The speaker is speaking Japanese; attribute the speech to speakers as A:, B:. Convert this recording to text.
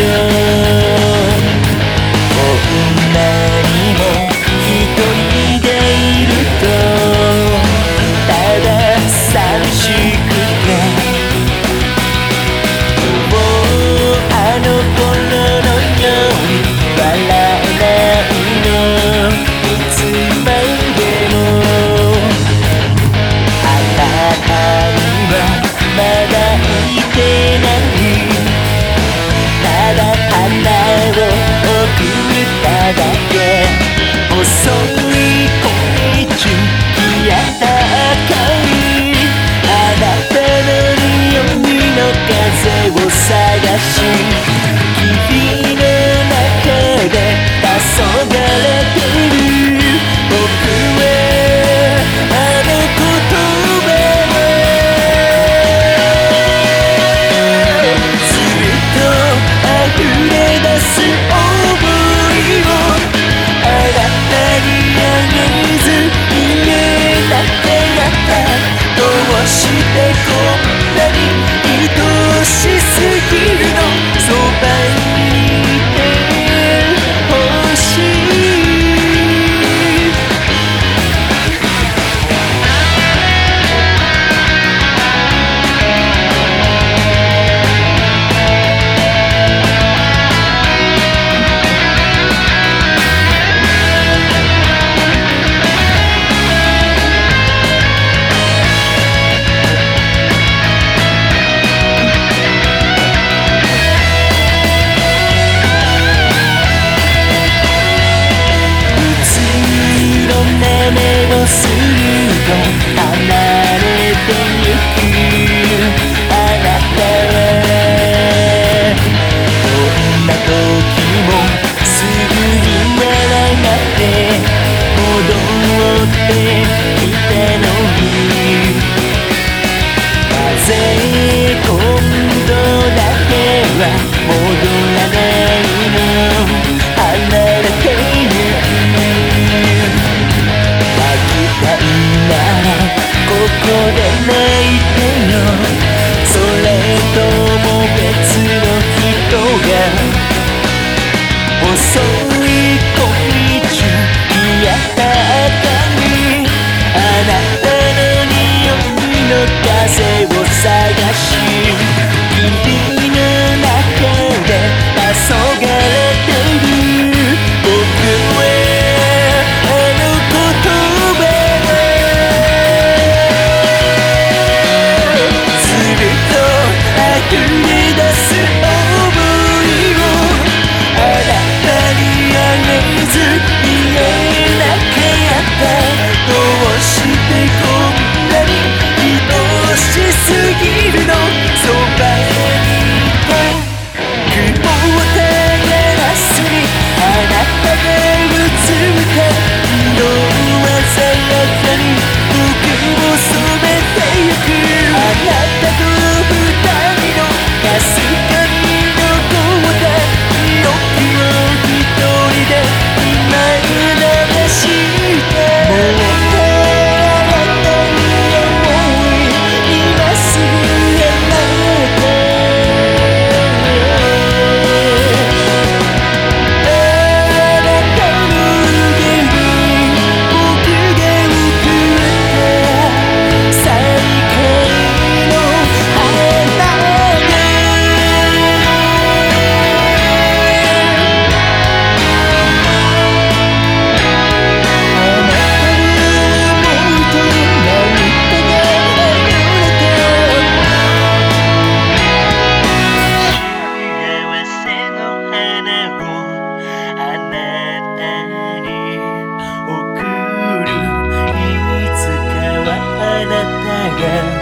A: Yeah. 雨のすると Take 天。